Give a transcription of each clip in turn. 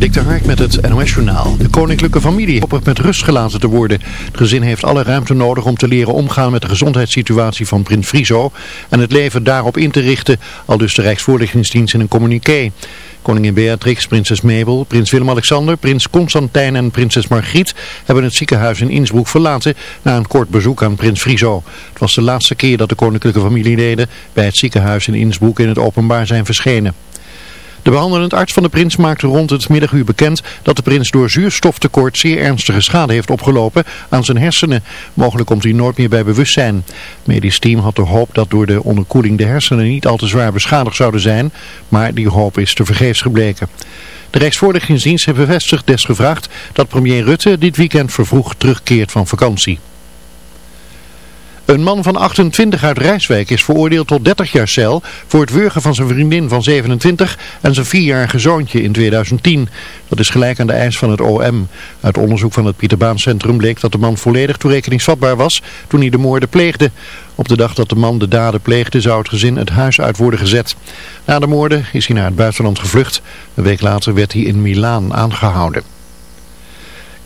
Dik de Hark met het NOS-journaal. De koninklijke familie hoopt met rust gelaten te worden. Het gezin heeft alle ruimte nodig om te leren omgaan met de gezondheidssituatie van prins Friso en het leven daarop in te richten, al dus de Rijksvoorlichtingsdienst in een communiqué. Koningin Beatrix, prinses Mabel, prins Willem-Alexander, prins Constantijn en prinses Margriet hebben het ziekenhuis in Innsbruck verlaten na een kort bezoek aan prins Friso. Het was de laatste keer dat de koninklijke familieleden bij het ziekenhuis in Innsbruck in het openbaar zijn verschenen. De behandelend arts van de prins maakte rond het middaguur bekend dat de prins door zuurstoftekort zeer ernstige schade heeft opgelopen aan zijn hersenen. Mogelijk komt hij nooit meer bij bewustzijn. Het medisch team had de hoop dat door de onderkoeling de hersenen niet al te zwaar beschadigd zouden zijn, maar die hoop is te vergeefs gebleken. De Rijksvoorlichtingsdienst heeft bevestigd desgevraagd dat premier Rutte dit weekend vervroegd terugkeert van vakantie. Een man van 28 uit Rijswijk is veroordeeld tot 30 jaar cel voor het wurgen van zijn vriendin van 27 en zijn vierjarige zoontje in 2010. Dat is gelijk aan de eis van het OM. Uit onderzoek van het Pieterbaancentrum bleek dat de man volledig toerekeningsvatbaar was toen hij de moorden pleegde. Op de dag dat de man de daden pleegde zou het gezin het huis uit worden gezet. Na de moorden is hij naar het buitenland gevlucht. Een week later werd hij in Milaan aangehouden.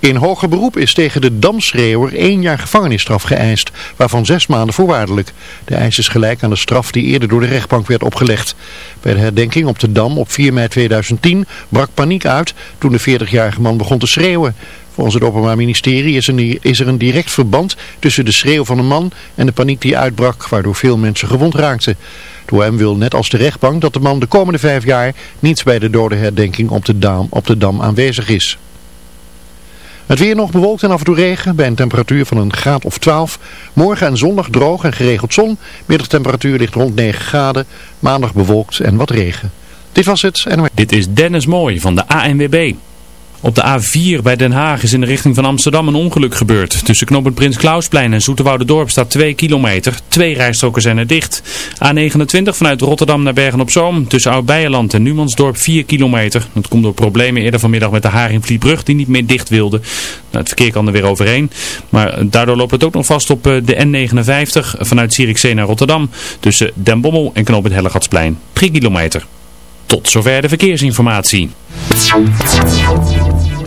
In hoger beroep is tegen de damschreeuwer één jaar gevangenisstraf geëist, waarvan zes maanden voorwaardelijk. De eis is gelijk aan de straf die eerder door de rechtbank werd opgelegd. Bij de herdenking op de Dam op 4 mei 2010 brak paniek uit toen de 40-jarige man begon te schreeuwen. Volgens het Openbaar Ministerie is, er een direct verband tussen de schreeuw van een man en de paniek die uitbrak, waardoor veel mensen gewond raakten. De OM wil net als de rechtbank dat de man de komende vijf jaar niet bij de dodenherdenking op de Dam, op de Dam aanwezig is. Het weer nog bewolkt en af en toe regen bij een temperatuur van een graad of 12. Morgen en zondag droog en geregeld zon. Middagtemperatuur ligt rond 9 graden. Maandag bewolkt en wat regen. Dit was het. En... Dit is Dennis Mooi van de ANWB. Op de A4 bij Den Haag is in de richting van Amsterdam een ongeluk gebeurd. Tussen knooppunt Prins Klausplein en Dorp staat 2 kilometer. Twee rijstroken zijn er dicht. A29 vanuit Rotterdam naar Bergen-op-Zoom. Tussen Oud-Beijerland en Numansdorp 4 kilometer. Dat komt door problemen eerder vanmiddag met de Haringvlietbrug die niet meer dicht wilde. Nou, het verkeer kan er weer overheen. Maar daardoor loopt het ook nog vast op eh, de N59 vanuit Zierikzee naar Rotterdam. Tussen Den Bommel en knooppunt Hellegatsplein. 3 kilometer. Tot zover de verkeersinformatie.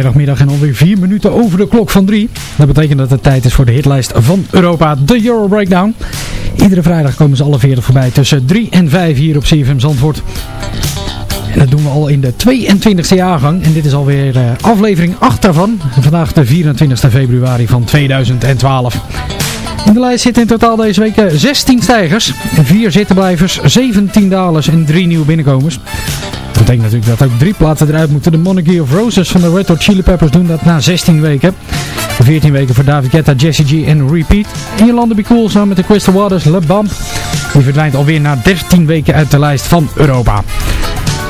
Vrijdagmiddag en alweer 4 minuten over de klok van 3. Dat betekent dat het tijd is voor de hitlijst van Europa, de Euro Breakdown. Iedere vrijdag komen ze alle 40 voorbij tussen 3 en 5 hier op CFM Zandvoort. En dat doen we al in de 22e jaargang. En dit is alweer uh, aflevering 8 daarvan. Vandaag de 24 februari van 2012. In de lijst zitten in totaal deze week 16 stijgers, 4 zittenblijvers, 17 dalers en 3 nieuwe binnenkomers. Betekent natuurlijk dat ook drie platen eruit moeten. De Monarchy of Roses van de Red Hot Chili Peppers doen dat na 16 weken. 14 weken voor David Guetta, Jesse G en Repeat. En Jolanda Be Cool samen met de Crystal Waters, Le Bump. Die verdwijnt alweer na 13 weken uit de lijst van Europa.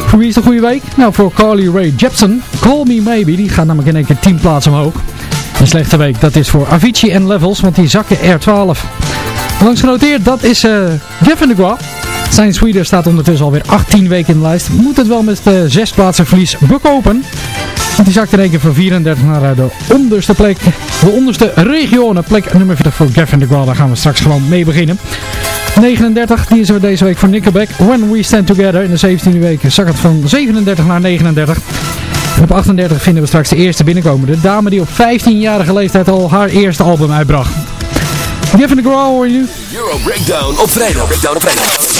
Voor wie is de goede week? Nou, voor Carly Rae Jepsen. Call Me Maybe, die gaat namelijk in één keer 10 plaatsen omhoog. Een slechte week, dat is voor Avicii en Levels, want die zakken R12. Langs genoteerd, dat is uh, Jeff de Gua. Zijn Sweden staat ondertussen alweer 18 weken in de lijst. Moet het wel met de zes plaatsen verlies bekopen. Want die zakt in één keer van 34 naar de onderste plek. De onderste regionen, plek nummer 40 voor Gavin de Gua. Daar gaan we straks gewoon mee beginnen. 39, die is er deze week voor Nickelback. When We Stand Together. In de 17e week zak het van 37 naar 39. En op 38 vinden we straks de eerste binnenkomen. De dame die op 15-jarige leeftijd al haar eerste album uitbracht. Gavin de Gua hoor je nu. Euro Breakdown op vrijdag. Breakdown op vrijdag.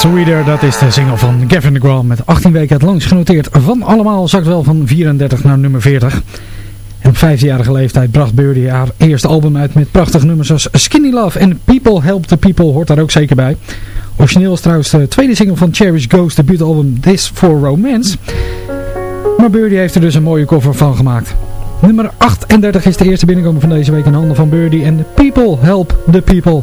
Sweeter, dat is de single van Gavin DeGraw met 18 weken het langst genoteerd van allemaal, zakt wel van 34 naar nummer 40. En op 15-jarige leeftijd bracht Birdie haar eerste album uit met prachtige nummers als Skinny Love en People Help the People hoort daar ook zeker bij. Origineel is trouwens de tweede single van Cherish Ghost debuutalbum This for Romance. Maar Birdie heeft er dus een mooie cover van gemaakt. Nummer 38 is de eerste binnenkomen van deze week in handen van Birdie en People Help the People.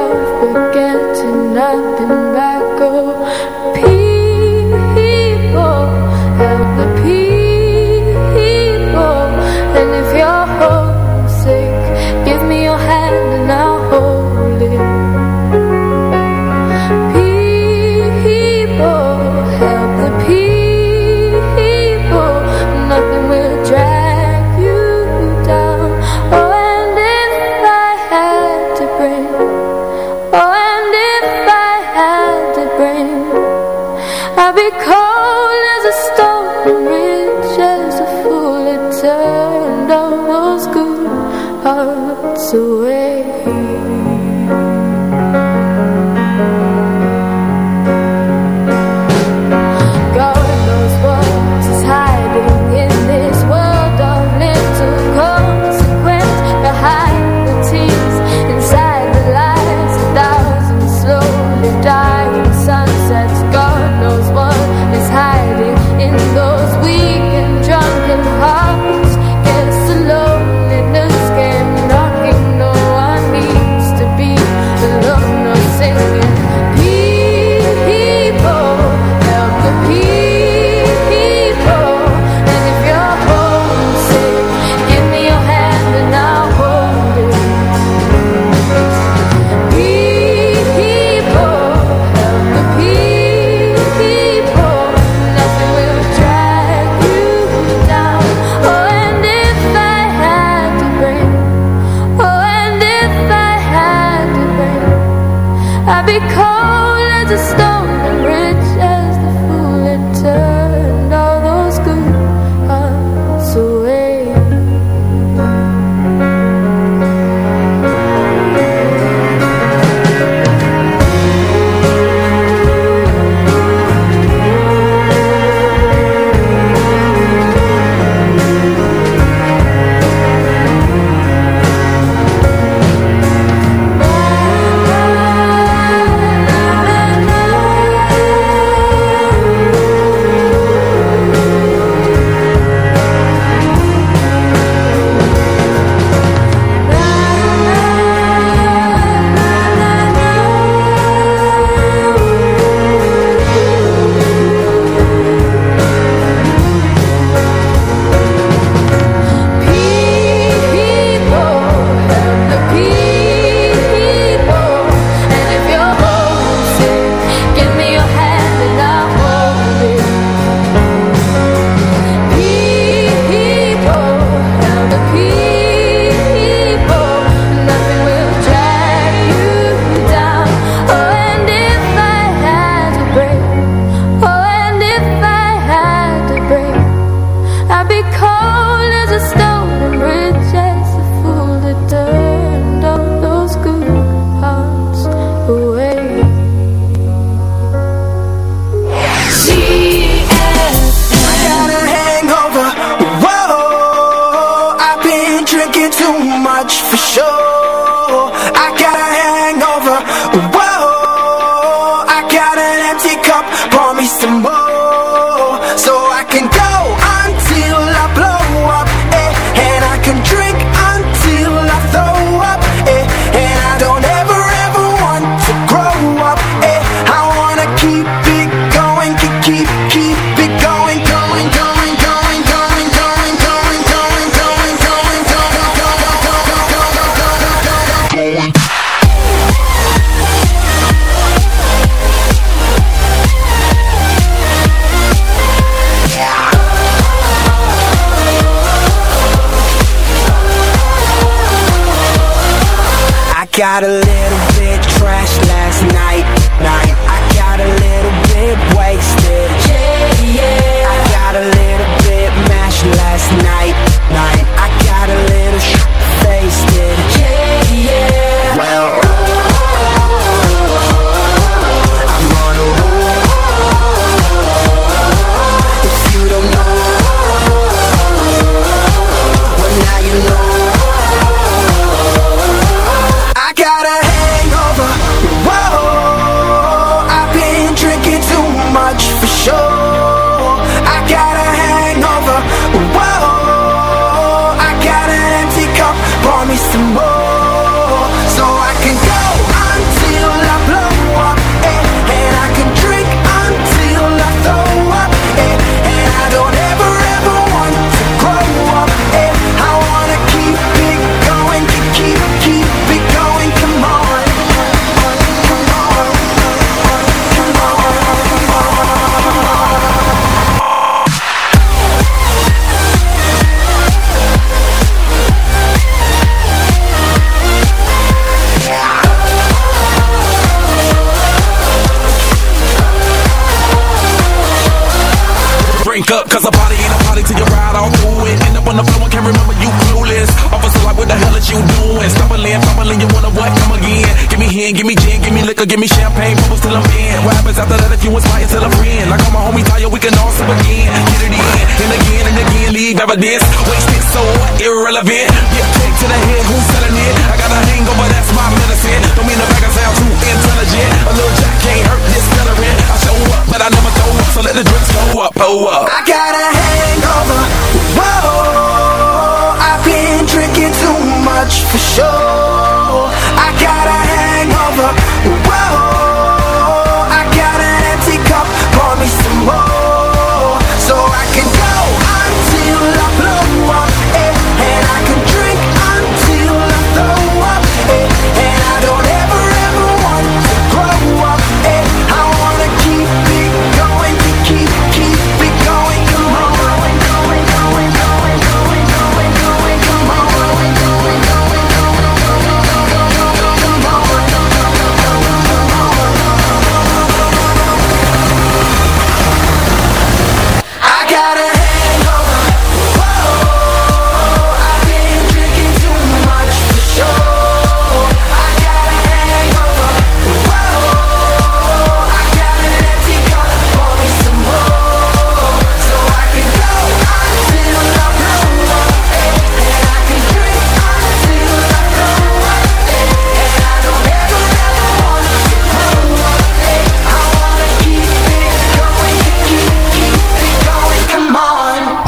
because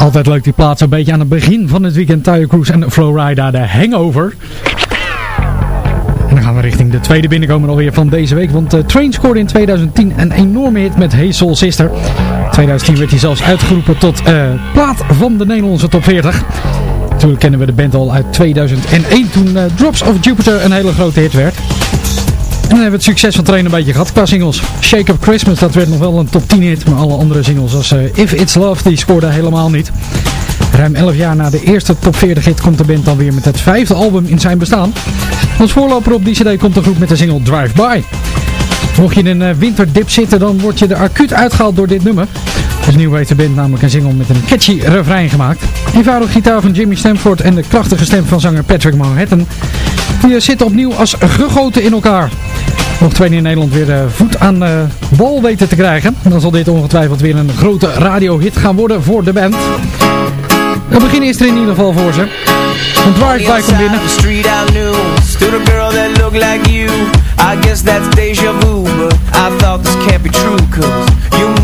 Altijd leuk die plaats een beetje aan het begin van het weekend. Tire Cruise en Flowrider, de Hangover. En dan gaan we richting de tweede binnenkomer alweer van deze week. Want uh, Train scoorde in 2010 een enorme hit met Hey Soul Sister. In 2010 werd hij zelfs uitgeroepen tot eh, plaat van de Nederlandse top 40. Natuurlijk kennen we de band al uit 2001 toen eh, Drops of Jupiter een hele grote hit werd. Dan hebben we het succes van Train een beetje gehad qua singles. Shake Up Christmas, dat werd nog wel een top 10 hit. Maar alle andere singles als eh, If It's Love, die scoorden helemaal niet. Ruim 11 jaar na de eerste top 40 hit komt de band dan weer met het vijfde album in zijn bestaan. Als voorloper op die cd komt de groep met de single Drive By. Mocht je in een eh, winterdip zitten, dan word je er acuut uitgehaald door dit nummer. Opnieuw heeft de band namelijk een single met een catchy refrein gemaakt. Eenvoudig gitaar van Jimmy Stamford en de krachtige stem van zanger Patrick Manhattan. Die zitten opnieuw als gegoten in elkaar. Nog twee in Nederland weer uh, voet aan uh, wal weten te krijgen. Dan zal dit ongetwijfeld weer een grote radiohit gaan worden voor de band. Het begin is er in ieder geval voor ze. Een drive-by komt binnen. Stood a girl that looked like you I guess that's deja vu But I thought this can't be true you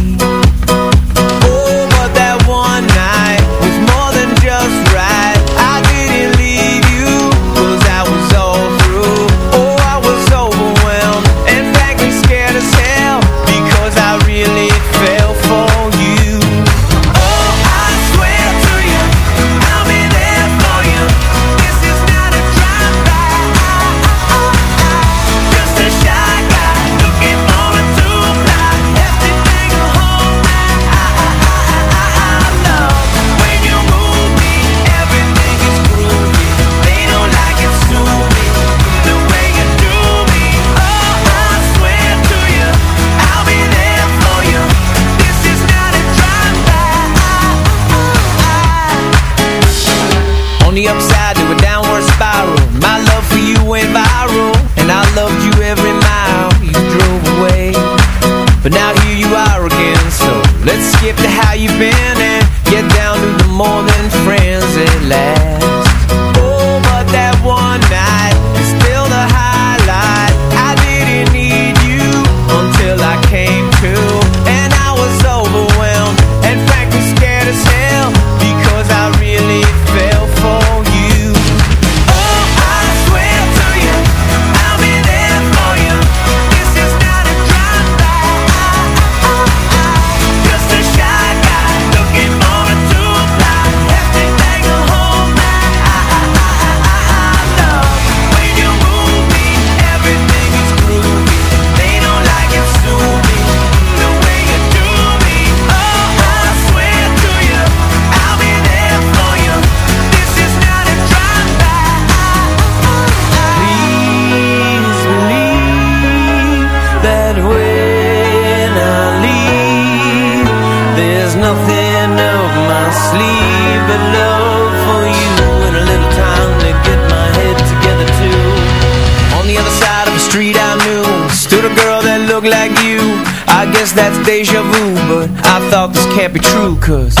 Cause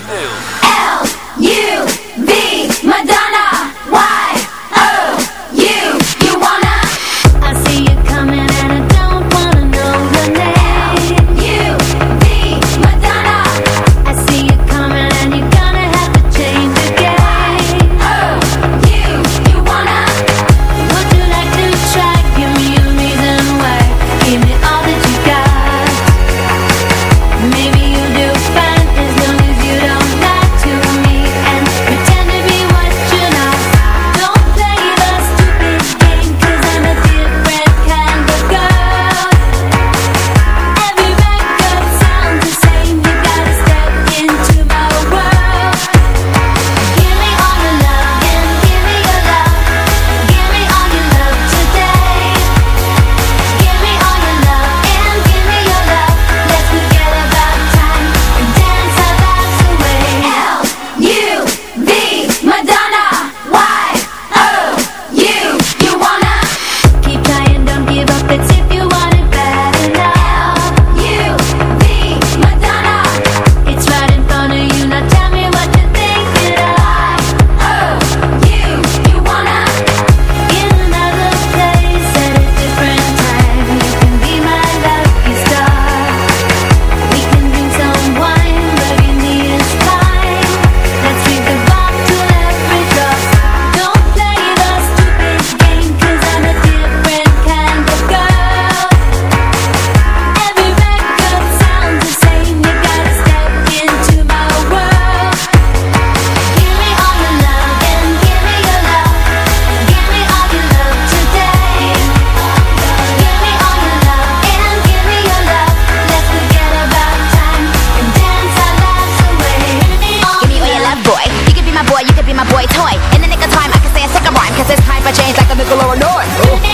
Nicola Illinois. Oh.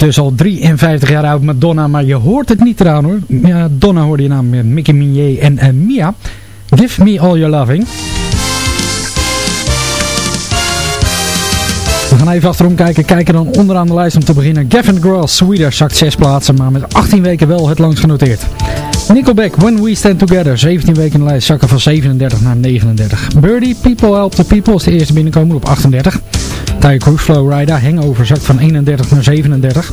Ondertussen al 53 jaar oud Madonna, maar je hoort het niet eraan hoor. Ja, Donna hoorde je naam met Mickey Minier en uh, Mia. Give me all your loving. We gaan even achterom kijken. Kijken dan onderaan de lijst om te beginnen. Gavin Gross, Sweden, zakt 6 plaatsen, maar met 18 weken wel het langst genoteerd. Nickelback, When We Stand Together, 17 weken in de lijst, zakken van 37 naar 39. Birdie, People Help the People is de eerste binnenkomen op 38. Tiger Cruise, Flow Rider, Hangover zakt van 31 naar 37.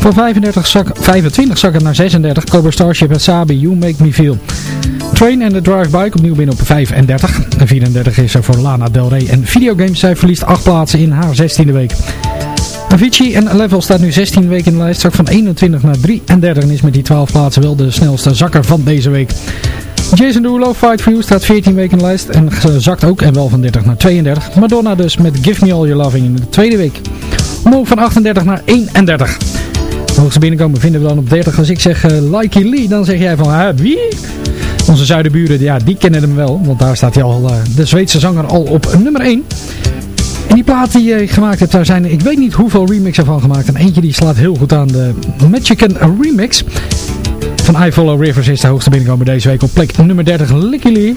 Van 35 zak, 25 zakken naar 36. Cobra Starship en Sabi, You Make Me Feel. Train and the Drive Bike opnieuw binnen op 35. En 34 is er voor Lana Del Rey. En Videogames, zij verliest 8 plaatsen in haar 16e week. Avicii en Level staat nu 16 weken in de lijst. Zak van 21 naar 33 en is met die 12 plaatsen wel de snelste zakker van deze week. Jason Derulo, Fight For You, staat 14 weken in de lijst en zakt ook en wel van 30 naar 32. Madonna dus met Give Me All Your Loving in de tweede week. Omhoog van 38 naar 31. De hoogste binnenkomen vinden we dan op 30. Als ik zeg uh, Likey Lee, dan zeg jij van, uh, wie? Onze zuidenburen, ja, die kennen hem wel. Want daar staat hij al, uh, de Zweedse zanger al op nummer 1. En die plaat die je gemaakt hebt, daar zijn, ik weet niet hoeveel remixen van gemaakt. En eentje die slaat heel goed aan de Mexican Remix. Van I Rivers is de hoogste binnenkomen deze week op plek nummer 30, Licky Lee.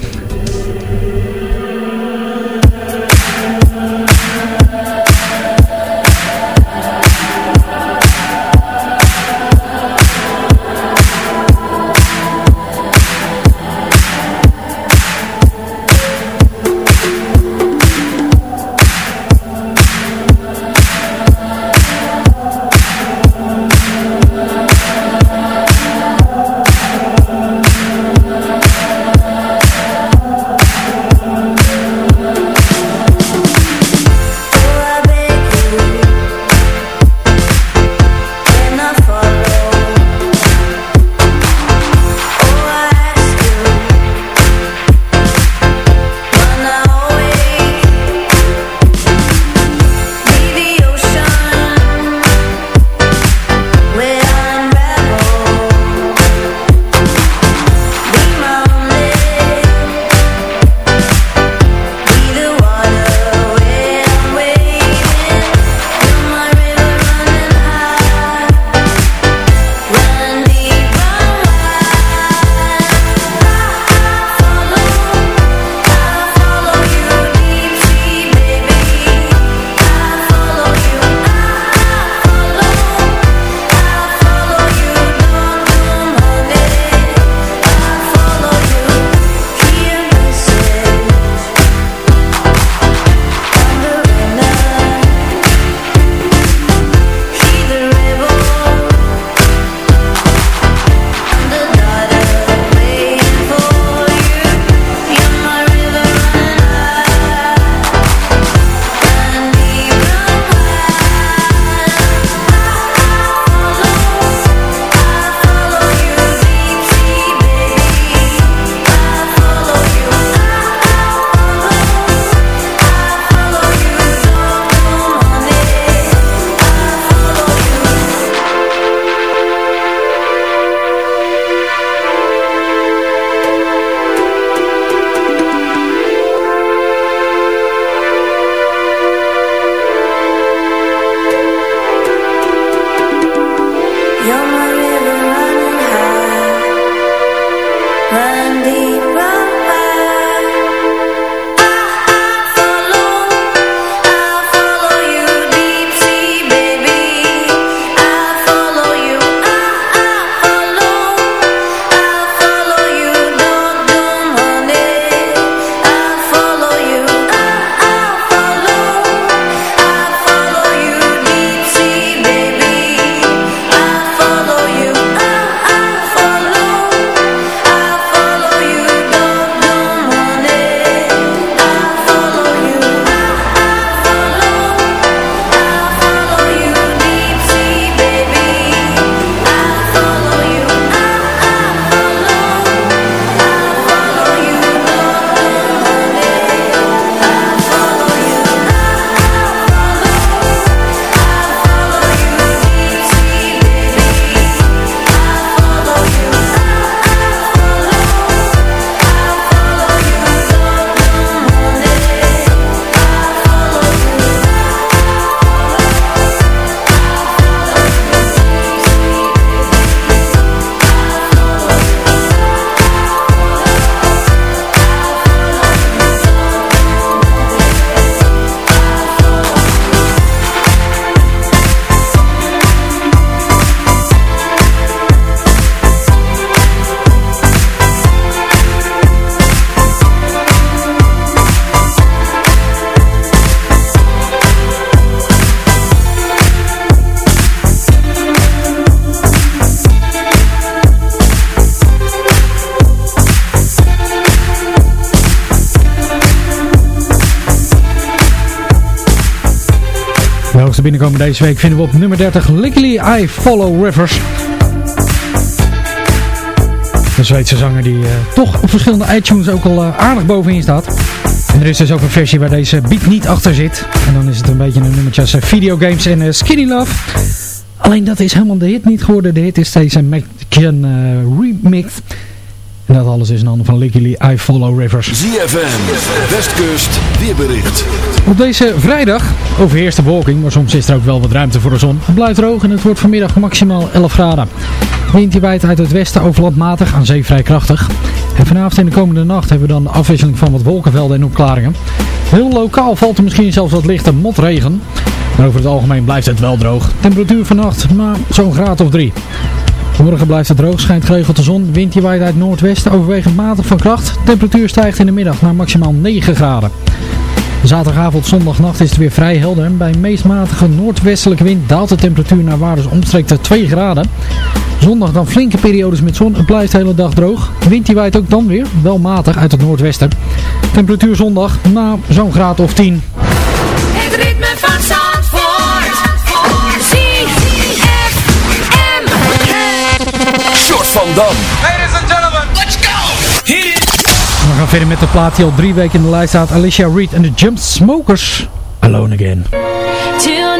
Binnenkomen deze week vinden we op nummer 30 Legally I Follow Rivers. Een Zweedse zanger die uh, toch op verschillende iTunes ook al uh, aardig bovenin staat. En er is dus ook een versie waar deze beat niet achter zit. En dan is het een beetje een nummertje als videogames en Skinny Love. Alleen dat is helemaal de hit niet geworden. De hit is deze McKen remix. En dat alles is een handen van Legally I Follow Rivers. ZFM, Westkust, weerbericht. Op deze vrijdag overheerst de bewolking, maar soms is er ook wel wat ruimte voor de zon. Het blijft droog en het wordt vanmiddag maximaal 11 graden. Wind die waait uit het westen overlandmatig aan zee vrij krachtig. En vanavond en de komende nacht hebben we dan de afwisseling van wat wolkenvelden en opklaringen. Heel lokaal valt er misschien zelfs wat lichte motregen. Maar over het algemeen blijft het wel droog. Temperatuur vannacht, maar zo'n graad of 3. Morgen blijft het droog, schijnt geregeld de zon. Wind die waait uit noordwesten, overwegend matig van kracht. Temperatuur stijgt in de middag naar maximaal 9 graden. Zaterdagavond, zondagnacht is het weer vrij helder. Bij meest matige noordwestelijke wind daalt de temperatuur naar waardes omstreeks de 2 graden. Zondag dan flinke periodes met zon. Het blijft de hele dag droog. Wind die waait ook dan weer, wel matig uit het noordwesten. Temperatuur zondag, nou zo'n graad of 10. Dam. Ladies and gentlemen, let's go! Hit it! We gaan verder met de plaat die al drie weken in de lijst staat. Alicia Reed en de Jump Smokers. Alone Again. Till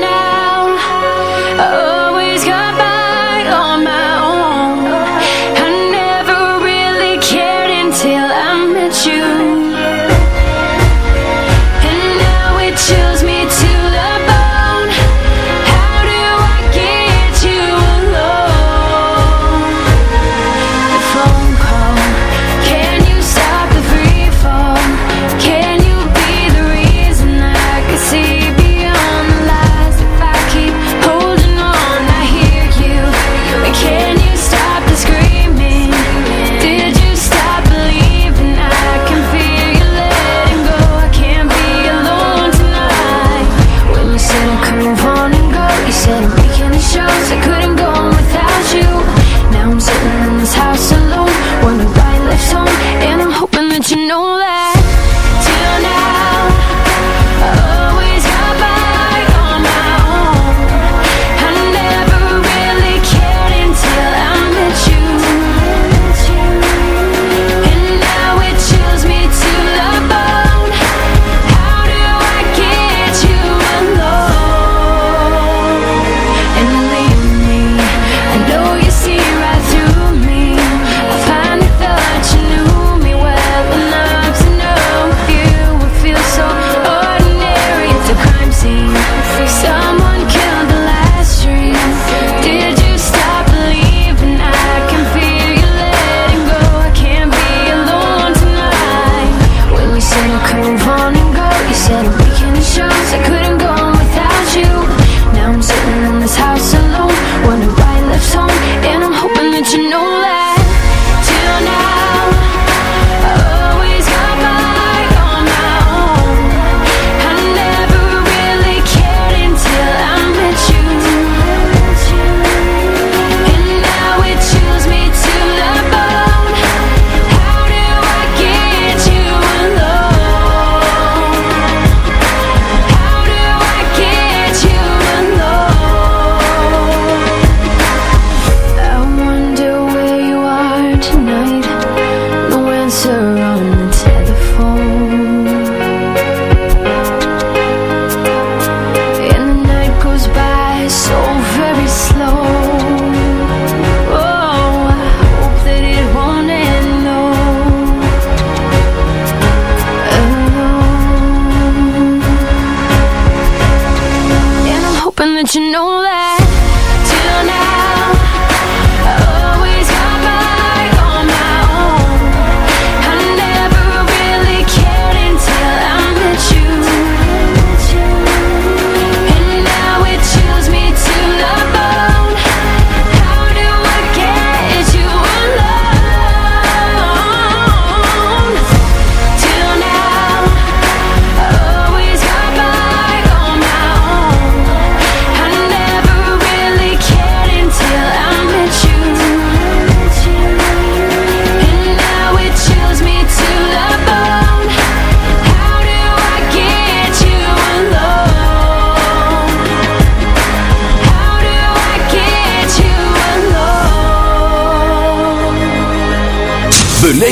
you know that.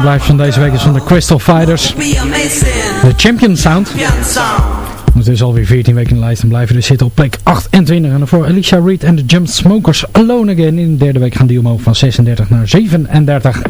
plaatje van deze week is van de Crystal Fighters. De Champion Sound. Het is alweer 14 weken in de lijst en blijven dus zitten op plek 28. En voor Alicia Reed en de Jump Smokers Alone Again. In de derde week gaan die omhoog van 36 naar 37.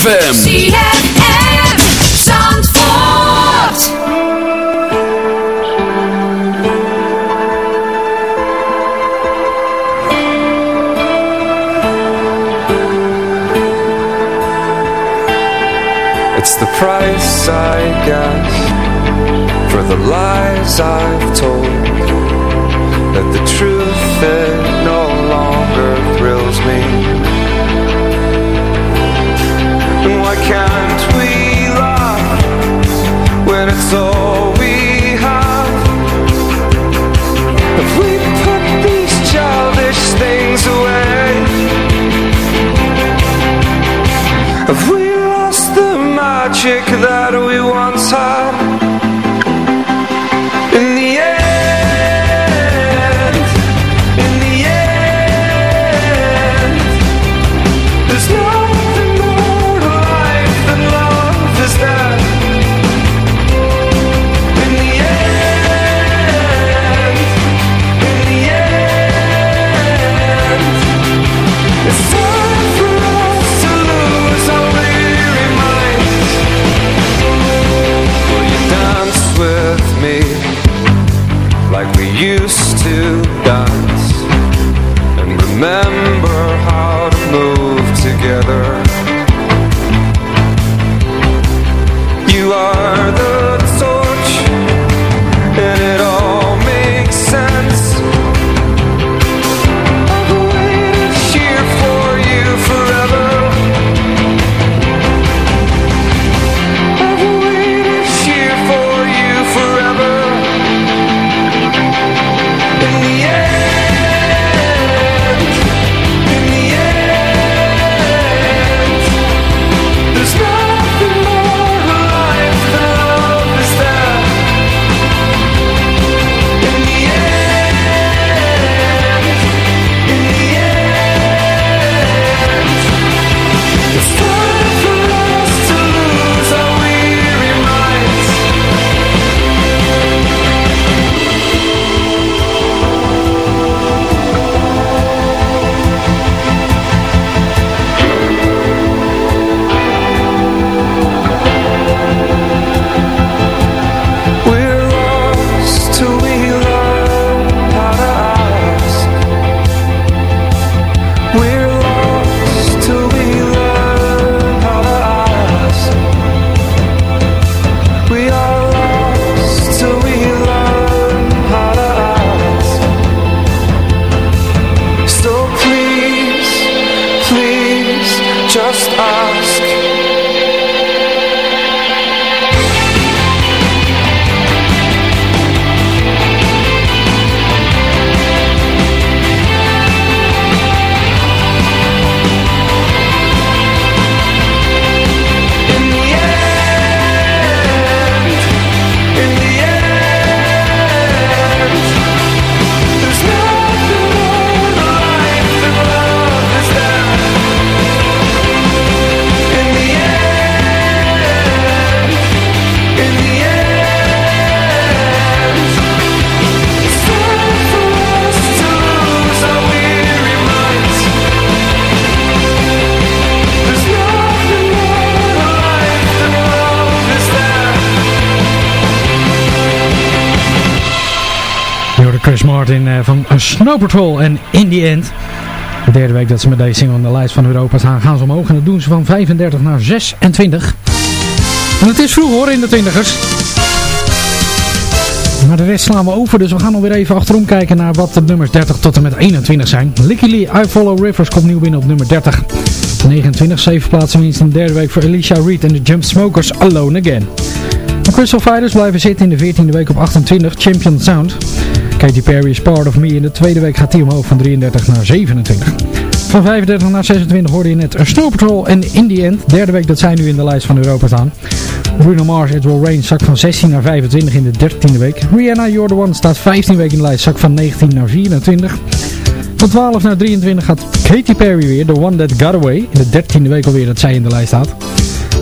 ZFM. ZFM. Zandvoort. It's the price, I guess, for the lies I've told. That the truth, it van Snow Patrol en In The End. De derde week dat ze met deze single in de lijst van Europa staan, gaan ze omhoog. En dat doen ze van 35 naar 26. En het is vroeg hoor in de twintigers. Maar de rest slaan we over, dus we gaan alweer even achterom kijken naar wat de nummers 30 tot en met 21 zijn. Licky Lee, I Follow Rivers komt nieuw binnen op nummer 30. 29, 7 plaatsen winst in de derde week voor Alicia Reed en de Jump Smokers Alone Again. De Crystal Fighters blijven zitten in de 14e week op 28, Champion Sound. Katy Perry is Part of Me. In de tweede week gaat hij omhoog van 33 naar 27. Van 35 naar 26 hoorde je net Snow Patrol en In The End. Derde week dat zij nu in de lijst van Europa staan. Bruno Mars, It Will Rain zakt van 16 naar 25 in de 13e week. Rihanna, You're The One staat 15 weken in de lijst, zakt van 19 naar 24. Van 12 naar 23 gaat Katy Perry weer, The One That Got Away. In de 13e week alweer dat zij in de lijst staat.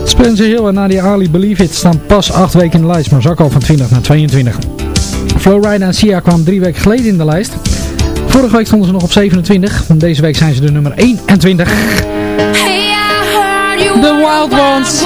Spencer Hill en Nadia Ali Believe It staan pas 8 weken in de lijst, maar zakken al van 20 naar 22. Flowrider en Sia kwamen drie weken geleden in de lijst. Vorige week stonden ze nog op 27. Deze week zijn ze de nummer 21. Hey, the Wild Ones.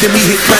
then me hit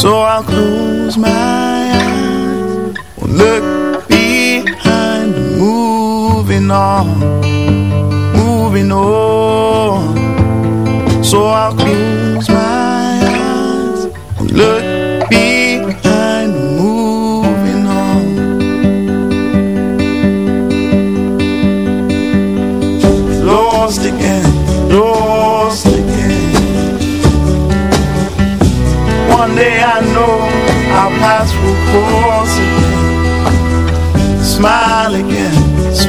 So I'll close my eyes Won't look behind Moving on Moving on. So I'll close my eyes Won't look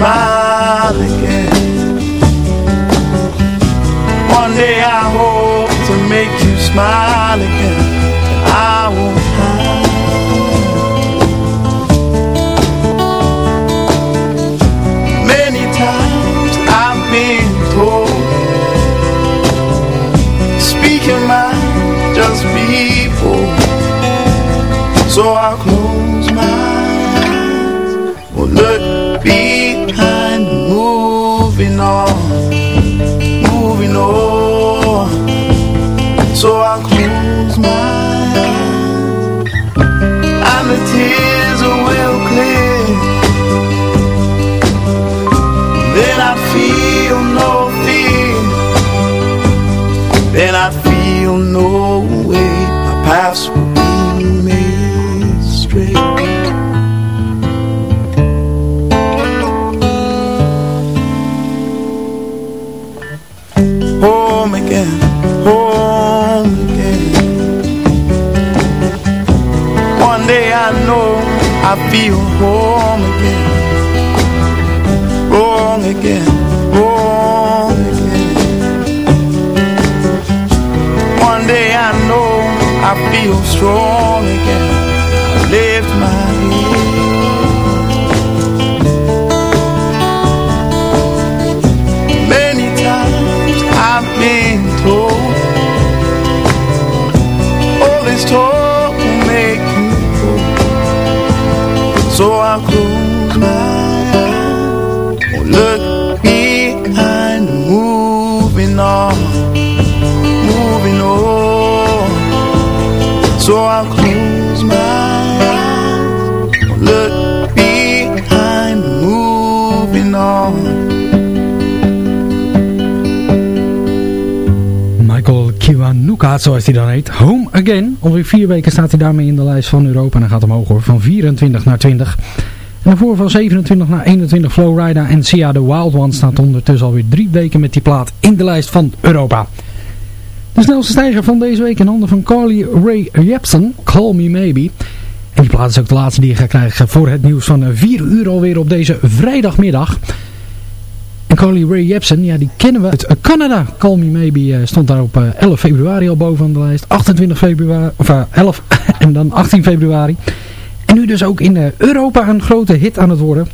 smile again. One day I hope to make you smile behind Moving on Kiwanuka, zoals hij dan heet. Home Again. Alweer vier weken staat hij daarmee in de lijst van Europa. En hij gaat omhoog hoor. Van 24 naar 20. En daarvoor van 27 naar 21 Flowrider en Sia The Wild One staat ondertussen alweer drie weken met die plaat in de lijst van Europa. De snelste stijger van deze week in handen van Carly Ray Jepsen, Call Me Maybe. En die plaat is ook de laatste die je gaat krijgen voor het nieuws van 4 uur alweer op deze vrijdagmiddag. En Carly Ray Jepsen, ja die kennen we uit Canada. Call Me Maybe eh, stond daar op eh, 11 februari al bovenaan de lijst. 28 februari, of eh, 11 en dan 18 februari. En nu dus ook in eh, Europa een grote hit aan het worden.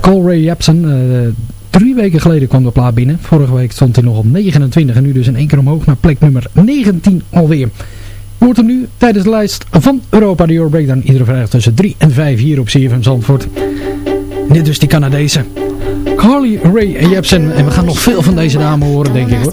Call Ray Jepsen, eh, drie weken geleden kwam de plaat binnen. Vorige week stond hij nog op 29 en nu dus in één keer omhoog naar plek nummer 19 alweer. Hoort hem nu tijdens de lijst van Europa, de Euro Breakdown. Iedere vrijdag tussen 3 en 5 hier op CFM Zandvoort. Dit dus die Canadese. Carly Ray Jepsen. En we gaan nog veel van deze dame horen, denk ik hoor.